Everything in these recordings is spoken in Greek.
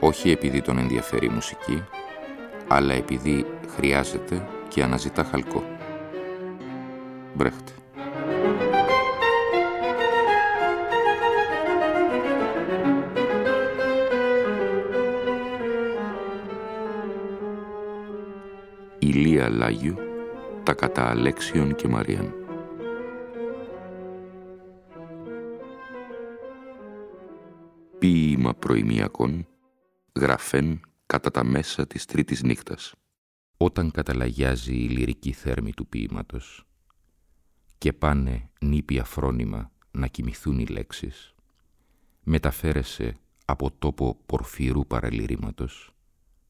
όχι επειδή τον ενδιαφέρει η μουσική, αλλά επειδή χρειάζεται και αναζητά χαλκό. Μπρέχτε. Ηλία Λάγιου, τα κατά Αλέξιον και Μαριάν. Ποίημα προημιακών, γραφέν κατά τα μέσα της τρίτης νύχτας. Όταν καταλαγιάζει η λυρική θέρμη του ποίηματος και πάνε νήπια φρόνημα να κοιμηθούν οι λέξεις, μεταφέρεσαι από τόπο πορφυρού παραλυρήματος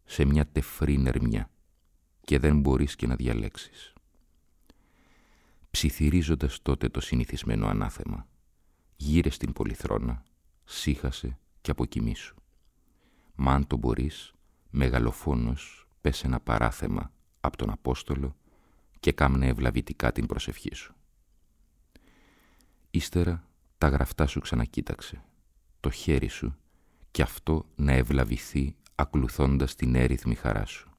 σε μια τεφρή νερμιά και δεν μπορείς και να διαλέξεις. Ψιθυρίζοντας τότε το συνηθισμένο ανάθεμα, γύρε στην πολυθρόνα, σύχασε και αποκοιμήσου. Μα αν το μπορείς, μεγαλοφόνος πες ένα παράθεμα από τον Απόστολο και κάμνε ευλαβητικά την προσευχή σου. Ύστερα τα γραφτά σου ξανακοίταξε, το χέρι σου και αυτό να ευλαβηθεί ακολουθώντας την έρηθμη χαρά σου.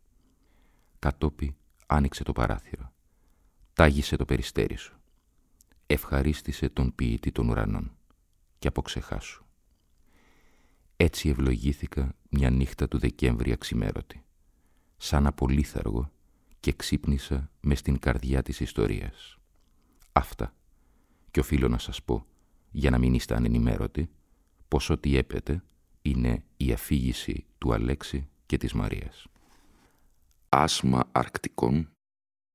Κατόπι άνοιξε το παράθυρο, τάγισε το περιστέρι σου, ευχαρίστησε τον ποιητή των ουρανών και αποξεχάσου. Έτσι ευλογήθηκα μια νύχτα του Δεκέμβρη αξιμέρωτη, σαν απολύθαργο και ξύπνησα μες στην καρδιά της ιστορίας. Αυτά. Και οφείλω να σας πω, για να μην είστε ανενημέρωτοι, πως ό,τι έπεται είναι η αφήγηση του Αλέξη και της Μαρίας. Άσμα αρκτικών,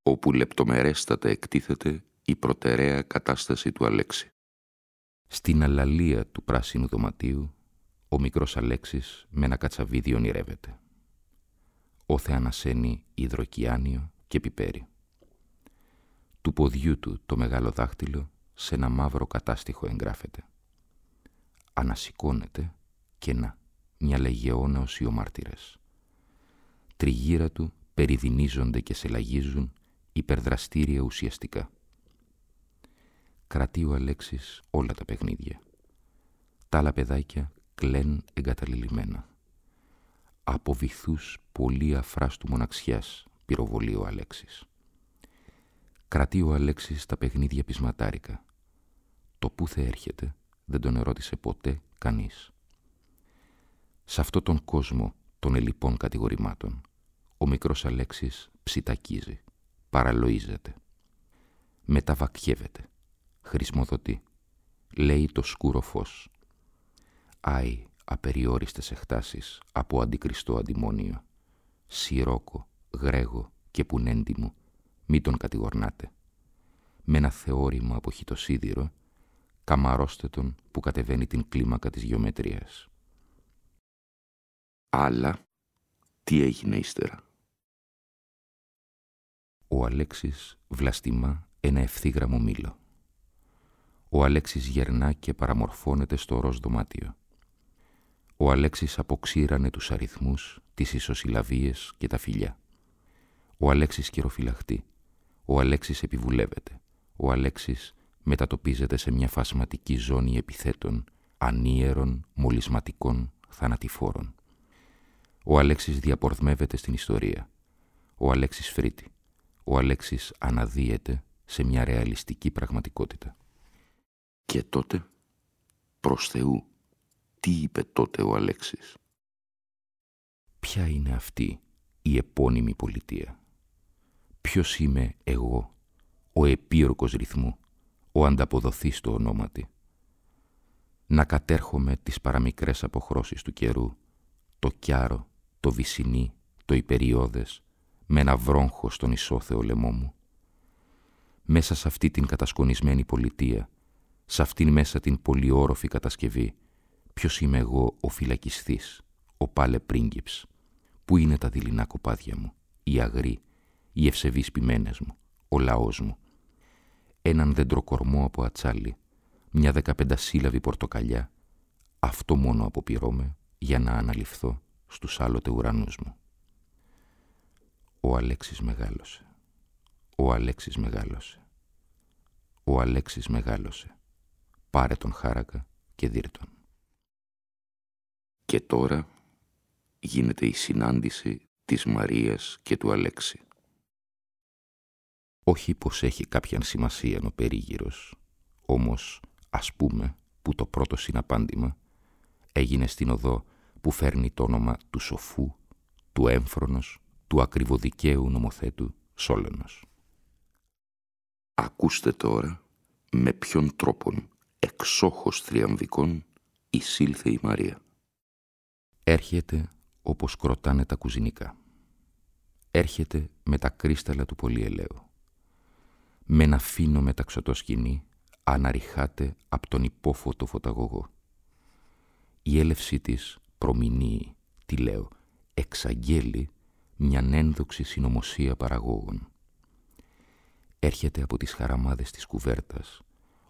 όπου λεπτομερέστατα εκτίθεται η προτεραία κατάσταση του Αλέξη. Στην αλαλία του πράσινου δωματίου ο μικρός Αλέξης με ένα κατσαβίδι ονειρεύεται. Όθε ανασένει υδροκιάνιο και πιπέρι. Του ποδιού του το μεγάλο δάχτυλο σε ένα μαύρο κατάστιχο εγγράφεται. Ανασηκώνεται και να, μια λεγεώνα ως μάρτυρες. Τριγύρα του περιδινίζονται και σε λαγίζουν υπερδραστήρια ουσιαστικά. Κρατεί ο Αλέξης όλα τα παιχνίδια. Τα άλλα παιδάκια κλέν εγκαταλελειμμένα. Από βυθούς πολύ αφράστου μοναξιάς πυροβολεί ο Αλέξης. Κρατεί ο Αλέξης τα παιχνίδια πεισματάρικα. Το πού θα έρχεται δεν τον ερώτησε ποτέ κανείς. Σε αυτό τον κόσμο των ελληπών κατηγορημάτων, ο μικρός Αλέξης ψιτακίζει, παραλοίζεται. Μεταβακιεύεται, χρησμοδοτεί, λέει το σκούρο φως, Άι απεριόριστες εκτάσεις από αντικριστό αντιμόνιο. Σιρόκο, γρέγο και πουνέντι μου, μη τον κατηγορνάτε. Με ένα θεώρημα από χιτοσίδηρο, καμαρώστε τον που κατεβαίνει την κλίμακα της γεωμετρίας. Αλλά, τι έγινε ύστερα; Ο Αλέξης βλαστημά ένα ευθύγραμμο μήλο. Ο Αλέξης γερνά και παραμορφώνεται στο ροζ δωμάτιο. Ο Αλέξης αποξήρανε τους αριθμούς, τις ισοσυλλαβίες και τα φιλιά. Ο Αλέξης κυροφυλαχτεί. Ο Αλέξης επιβουλεύεται. Ο Αλέξης μετατοπίζεται σε μια φασματική ζώνη επιθέτων, ανίερων, μολυσματικών, θανατηφόρων. Ο Αλέξης διαπορδμεύεται στην ιστορία. Ο Αλέξης φρύτει. Ο Αλέξης αναδύεται σε μια ρεαλιστική πραγματικότητα. Και τότε, προς Θεού, τι είπε τότε ο Αλέξης; Ποια είναι αυτή η επώνυμη πολιτεία; Ποιος είμαι εγώ, ο επίορκος ρυθμού, ο ανταποδοθής του ονόματι; Να κατέρχομαι τις παραμικρές αποχρώσεις του καιρού, το κιάρο, το βυσινί, το υπεριώδες, με ένα βρόγχο στον ισόθεο λαιμό μου. Μέσα σε αυτή την κατασκονισμένη πολιτεία, σε αυτήν μέσα την πολυόροφη κατασκευή, ποιος είμαι εγώ ο φυλακιστής, ο πάλε πρίγκιψ, Πού είναι τα δειλινά κοπάδια μου, οι αγροί, οι ευσεβείς ποιμένες μου, ο λαός μου; Έναν δεντροκορμό από ατσάλι, μια δεκαπεντασύλλαβη πορτοκαλιά, αυτό μόνο αποπειρώμαι για να αναλυφθώ στους άλλοτε ουρανούς μου. Ο Αλέξης μεγάλωσε. Ο Αλέξης μεγάλωσε. Ο Αλέξης μεγάλωσε. Πάρε τον χάρακα και δίρτον. Και τώρα γίνεται η συνάντηση της Μαρίας και του Αλέξη. Όχι πως έχει κάποια σημασία ο περίγυρος, όμως ας πούμε που το πρώτο συναπάντημα έγινε στην οδό που φέρνει το όνομα του σοφού, του έμφρονος, του ακριβοδικαίου νομοθέτου Σόλωνος. Ακούστε τώρα με ποιον τρόπον εξόχως θριαμβικών εισήλθε η Μαρία. Έρχεται όπως κροτάνε τα κουζινικά. Έρχεται με τα κρίσταλα του πολυελαίου. Με ένα φίνο μεταξωτό σκηνή αναρριχάται από τον υπόφωτο φωταγωγό. Η έλευσή της προμηνύει, τι λέω, εξαγγέλει μια ένδοξη συνωμοσία παραγόγων. Έρχεται από τις χαραμάδες της κουβέρτας,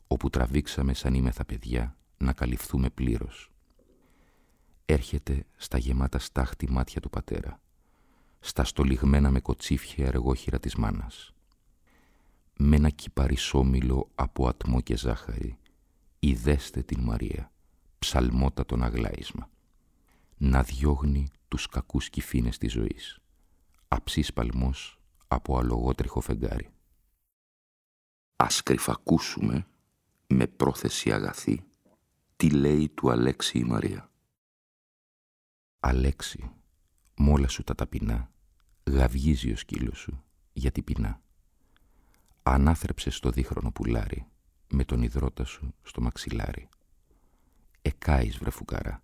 όπου τραβήξαμε σαν ήμεθα παιδιά να καλυφθούμε πλήρως. Έρχεται στα γεμάτα στάχτη μάτια του πατέρα, στα με κοτσίφια αργόχειρα της μάνας. Με ένα κυπαρισόμιλο από ατμό και ζάχαρη, ιδέστε την Μαρία, ψαλμότατον αγλάισμα, να διώγνει τους κακούς κυφίνες της ζωής, αψής παλμός από αλογότριχο φεγγάρι. Ας κρυφακούσουμε με πρόθεση αγαθή τι λέει του Αλέξη η Μαρία. Αλέξη, μόλα σου τα ταπεινά, γαυγίζει ο σκύλος σου για την πεινά. Ανάθρεψε στο δίχρονο πουλάρι, με τον υδρότα σου στο μαξιλάρι. Εκάεις βρε φουκαρά,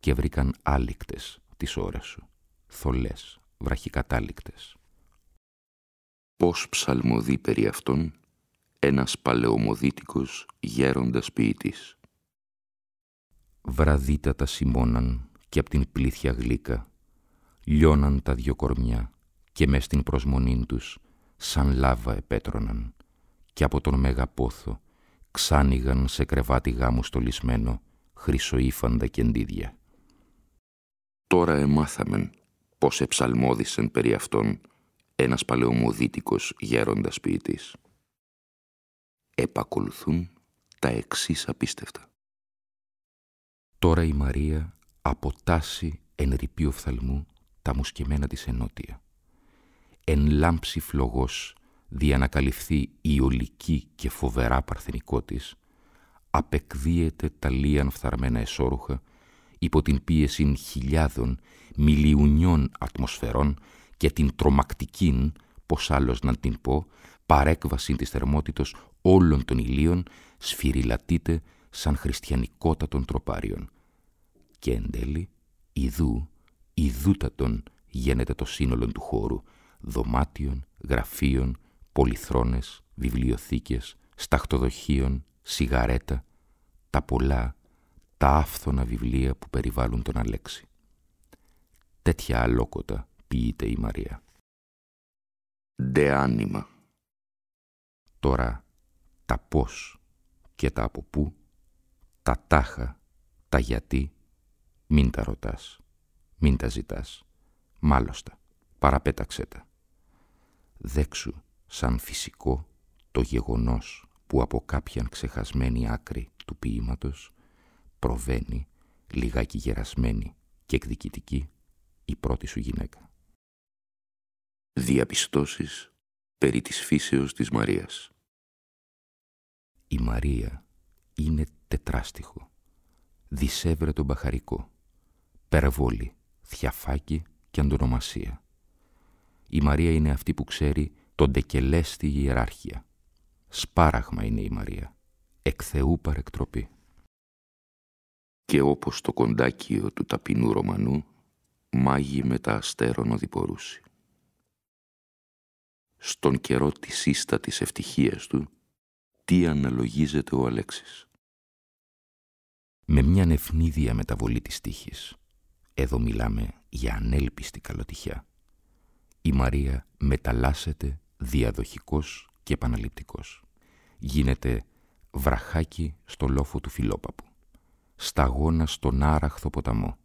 και βρήκαν άλικτες τις ώρες σου, θολές, βραχικατάλικτες. Πώς ψαλμοδεί περί αυτών ένας παλαιομοδίτικος γέροντας ποιητής. Βραδύτατα σημώναν και απ' την πλήθια γλύκα, λιώναν τα δυο κορμιά και μες στην προσμονήν τους σαν λάβα επέτρωναν και από τον μέγα πόθο ξάνιγαν σε κρεβάτι γάμου στολισμένο χρυσοήφαντα κεντίδια. Τώρα εμάθαμεν πως εψαλμόδησεν περί αυτών ένας παλαιομοδίτικος γέροντας ποιητής επακολουθούν τα εξής απίστευτα. Τώρα η Μαρία αποτάσσει εν ρηπείο φθαλμού τα μουσκεμένα της ενότια. Εν λάμψη φλογός διανακαλυφθεί η ολική και φοβερά παρθενικό της, απεκδίεται τα λίαν φθαρμένα εσώρουχα υπό την πίεση χιλιάδων μιλιουνιών ατμοσφαιρών και την τρομακτικήν, πως άλλος να την πω, παρέκβαση της θερμότητος όλων των ηλίων σφυριλατείται σαν χριστιανικότατων τροπάριων. Και εν τέλει, ιδού, ιδούτατον γίνεται το σύνολο του χώρου, δωμάτιων, γραφείων, πολυθρόνες, βιβλιοθήκες, σταχτοδοχείων, σιγαρέτα, τα πολλά, τα άφθονα βιβλία που περιβάλλουν τον Αλέξη. Τέτοια αλόκοτα ποιείται η Μαρία. Δε άνιμα. Τώρα τα πώς και τα από πού, τα τάχα, τα γιατί, μην τα ρωτάς, μην τα ζητάς, μάλωστα, παραπέταξέ τα. Δέξου σαν φυσικό το γεγονός που από κάποιαν ξεχασμένη άκρη του ποίηματος προβαίνει λιγάκι γερασμένη και εκδικητική η πρώτη σου γυναίκα. Διαπιστώσεις περί της φύσεως της Μαρίας η Μαρία είναι τετράστιχο, δισεύρετο μπαχαρικό, περβόλη, θιαφάκι και αντωνομασία. Η Μαρία είναι αυτή που ξέρει τον τεκελέστη ιεράρχεια. Σπάραγμα είναι η Μαρία, εκ Θεού παρεκτροπή. Και όπως το κοντάκιο του ταπεινού Ρωμανού, μάγει με τα αστέρων οδηπορούσι. Στον καιρό της ίστατης ευτυχίας του, τι αναλογίζεται ο Αλέξης; Με μια νευνίδια μεταβολή της τύχης. Εδώ μιλάμε για ανέλπιστη καλοτυχιά. Η Μαρία μεταλλάσσεται διαδοχικός και επαναληπτικός. Γίνεται βραχάκι στο λόφο του Φιλόπαπου, σταγόνα στον άραχθο ποταμό,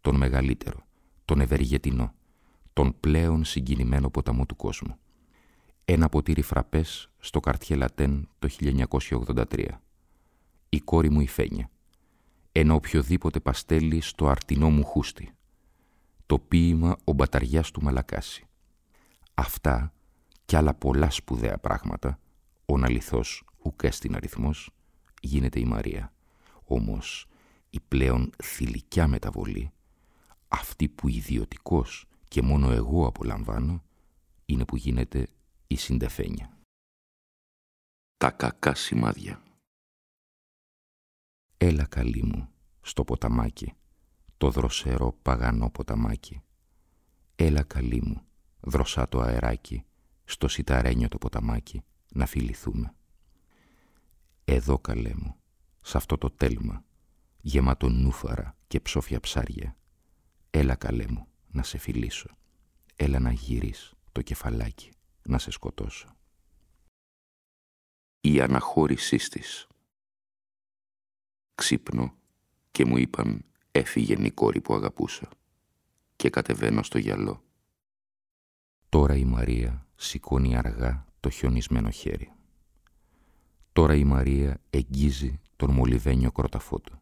τον μεγαλύτερο, τον ευεργετινό, τον πλέον συγκινημένο ποταμό του κόσμου. Ένα ποτήρι φραπές στο καρτιέ Λατέν το 1983. Η κόρη μου η Φένια. Ένα οποιοδήποτε παστέλι στο αρτινό μου χούστι. Το ποίημα ο μπαταριάς του Μαλακάση. Αυτά κι άλλα πολλά σπουδαία πράγματα, ο ναληθός ουκέστην αριθμός, γίνεται η Μαρία. Όμως η πλέον θηλυκιά μεταβολή, αυτή που ιδιωτικός και μόνο εγώ απολαμβάνω, είναι που γίνεται η συντεφένια. Τα κακά σημάδια Έλα καλή μου, στο ποταμάκι, το δροσερό παγανό ποταμάκι. Έλα καλή μου, δροσά το αεράκι, στο σιταρένιο το ποταμάκι, να φιληθούμε. Εδώ καλέ μου, σ' αυτό το τέλμα, γεμάτο νούφαρα και ψόφια ψάρια. Έλα καλέ μου, να σε φιλήσω. Έλα να γυρείς το κεφαλάκι, να σε σκοτώσω. Η αναχώρησή της. Ξύπνω και μου είπαν έφυγε η κόρη που αγαπούσα και κατεβαίνω στο γυαλό. Τώρα η Μαρία σηκώνει αργά το χιονισμένο χέρι. Τώρα η Μαρία εγγίζει τον μολυβένιο κρόταφό του.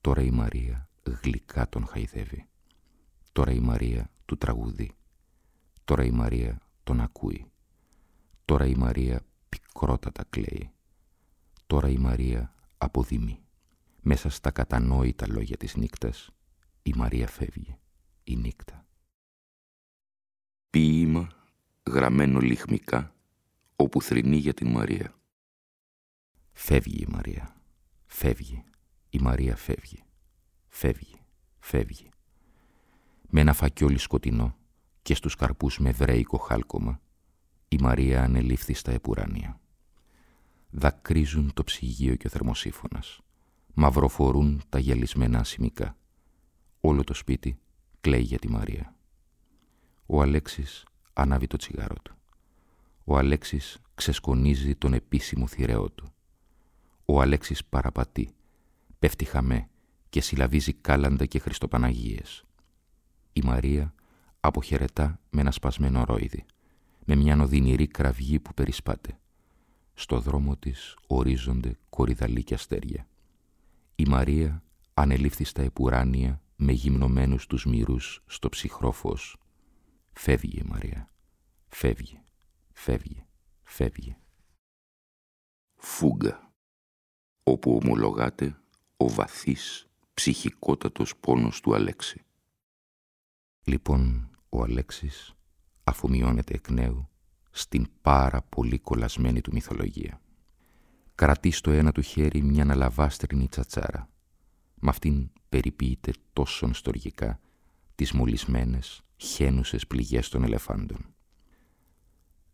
Τώρα η Μαρία γλυκά τον χαϊδεύει. Τώρα η Μαρία του τραγουδεί. Τώρα η Μαρία τον ακούει. Τώρα η Μαρία πικρότατα κλαίει. Τώρα η Μαρία αποδημεί. Μέσα στα κατανόητα λόγια της νύκτας η Μαρία φεύγει. Η νύκτα. Ποίημα γραμμένο λιχμικά όπου θρυνεί για την Μαρία. Φεύγει η Μαρία. Φεύγει. Η Μαρία φεύγει. Φεύγει. Φεύγει. Με ένα φακιόλι σκοτεινό και στους καρπούς με βρέικο χάλκομα, η Μαρία ανελήφθη στα επουράνια. Δακρύζουν το ψυγείο και ο θερμοσύφωνας. Μαυροφορούν τα γυαλισμένα ασημικά. Όλο το σπίτι κλαίει για τη Μαρία. Ο Αλέξης ανάβει το τσιγάρο του. Ο Αλέξης ξεσκονίζει τον επίσημο θηρεό του. Ο Αλέξης παραπατεί, πέφτει χαμέ και συλλαβίζει κάλαντα και χριστοπαναγίες. Η Μαρία αποχαιρετά με ένα σπασμένο ρόιδι, με μια οδυνηρή κραυγή που περισπάται. Στο δρόμο της ορίζονται κορυδαλή και αστέρια. Η Μαρία ανελήφθη στα επουράνια με γυμνομένους τους μυρούς στο ψυχρό φως. Φεύγει η Μαρία. Φεύγει. Φεύγει. Φεύγει. Φούγκα. Όπου ομολογάται ο βαθύς ψυχικότατος πόνος του Αλέξη. Λοιπόν, ο Αλέξης αφομοιώνεται εκ νέου στην πάρα πολύ κολλασμένη του μυθολογία. Κρατεί στο ένα του χέρι μια αναλαβάστρινη τσατσάρα. Μ' αυτήν περιποιείται τόσο στοργικά τις μολυσμένες, χαίνουσες πληγές των ελεφάντων.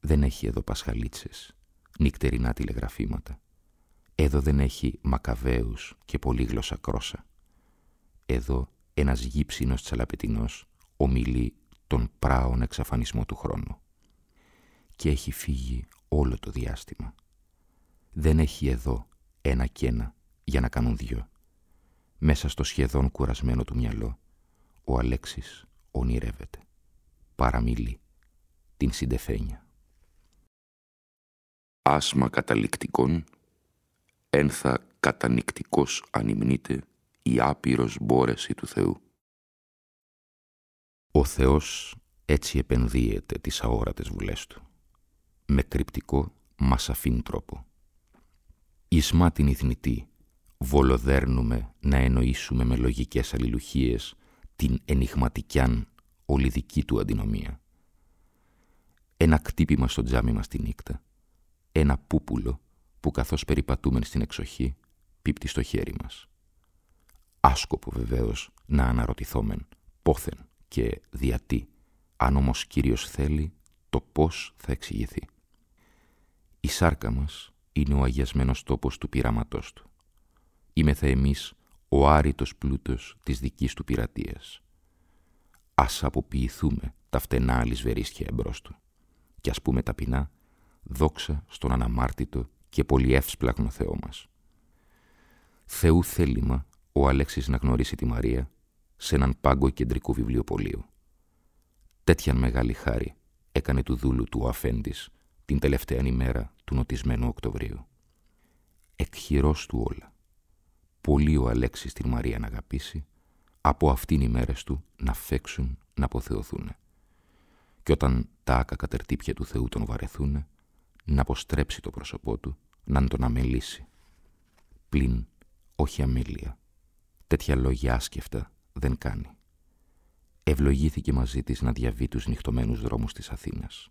Δεν έχει εδώ πασχαλίτσες, νυχτερινά τηλεγραφήματα. Εδώ δεν έχει μακαβαίους και πολύγλωσσα κρόσα. Εδώ ένας γύψινος τσαλαπετινός ομιλεί τον πράον εξαφανισμό του χρόνου. Και έχει φύγει όλο το διάστημα. Δεν έχει εδώ ένα και ένα για να κάνουν δυο. Μέσα στο σχεδόν κουρασμένο του μυαλό, ο Αλέξης ονειρεύεται. Παραμιλεί την συντεφένια. Άσμα καταληκτικών, ένθα κατανικτικός ανυμνείται η άπειρος μπόρεση του Θεού. Ο Θεός έτσι επενδύεται τις αόρατες βουλές Του, με κρυπτικό μα σαφήν τρόπο. Ισμά την ηθνητή, βολοδέρνουμε να εννοήσουμε με λογικές αλληλουχίες την ενηγματικιάν ολιδική του αντινομία. Ένα κτύπημα στο τζάμι μας τη νύχτα, ένα πούπουλο που καθώς περιπατούμεν στην εξοχή πίπτει στο χέρι μας. Άσκοπο βεβαίως να αναρωτηθόμεν πόθεν και διατί, αν όμως Κύριος θέλει, το πώς θα εξηγηθεί. Η σάρκα μας είναι ο αγιασμένος τόπος του πειράματός του. Είμεθα εμείς ο άρρητος πλούτος της δικής του πειρατείας. Ας αποποιηθούμε τα φτενά αλυσβερίσια εμπρός του και ας πούμε ταπεινά δόξα στον αναμάρτητο και πολύ εύσπλαγνο Θεό μας. Θεού θέλημα ο Αλέξης να γνωρίσει τη Μαρία σε έναν πάγκο κεντρικού βιβλιοπολίου. Τέτοιαν μεγάλη χάρη έκανε του δούλου του ο Αφέντης την τελευταία ημέρα του νοτισμένου Οκτωβρίου. Εκχειρός του όλα. Πολύ ο Αλέξης την Μαρία να αγαπήσει, από αυτήν οι μέρες του να φέξουν, να αποθεωθούν. Και όταν τα άκα κατερτύπια του Θεού τον βαρεθούνε, να αποστρέψει το πρόσωπό του, να τον αμελήσει. Πλην, όχι αμέλεια. Τέτοια λόγια άσκεφτα δεν κάνει. Ευλογήθηκε μαζί της να διαβεί τους νυχτωμένους δρόμους της Αθήνας.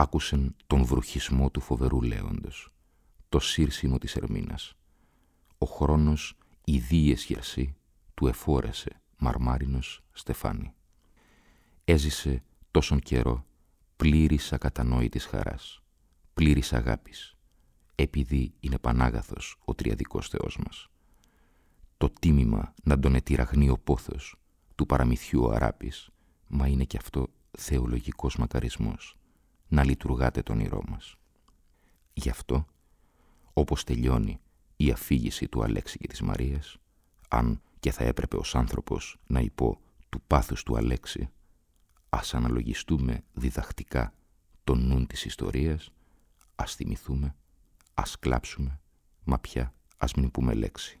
Άκουσεν τον βρουχισμό του φοβερού λέοντος, το σύρσιμο της Ερμήνας. Ο χρόνος ιδίες χερσί του εφόρεσε μαρμάρινος στεφάνι. Έζησε τόσον καιρό πλήρης ακατανόητης χαράς πλήρης αγάπης, επειδή είναι πανάγαθος ο τριαδικός Θεός μας. Το τίμημα να τον ετυραγνεί ο πόθος του παραμυθιού ο Αράπης, μα είναι και αυτό θεολογικός μακαρισμός, να λειτουργάτε τον ήρό μας. Γι' αυτό, όπως τελειώνει η αφήγηση του Αλέξη και της Μαρίας, αν και θα έπρεπε ως άνθρωπος να υπό του πάθους του Αλέξη, ας αναλογιστούμε διδακτικά τον νουν της ιστορίας Ας θυμηθούμε, ας κλάψουμε, μα πια ας μην πούμε λέξη.